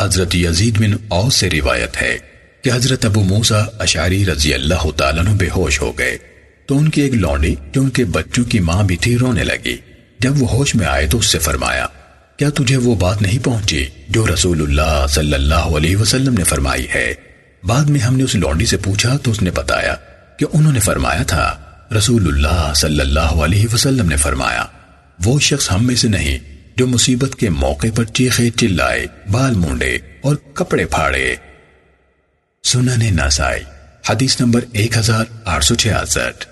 حضرت یزید بن اوس سے روایت ہے کہ حضرت ابو موسیٰ اشعری رضی اللہ تعالیٰ بے ہوش ہو گئے۔ تو ان کی ایک لونڈی جو ان کے بچوں کی ماں بھی تھی رونے لگی۔ جب وہ ہوش میں آئے تو اس سے فرمایا، کیا تجھے وہ بات نہیں پہنچی جو رسول اللہ صلی اللہ علیہ وسلم نے فرمائی ہے؟ بعد میں ہم نے اس لونڈی سے پوچھا تو اس نے بتایا کہ انہوں نے فرمایا تھا، رسول اللہ صلی اللہ علیہ وسلم نے فرمایا، وہ شخص ہم میں سے نہیں جو مصیبت کے موقع پر چیخے، چلائے، بال مونڈے اور کپڑے پھاڑے۔ سنن نسائی حدیث نمبر ایک ہزار آٹھ سو چھیاسٹھ۔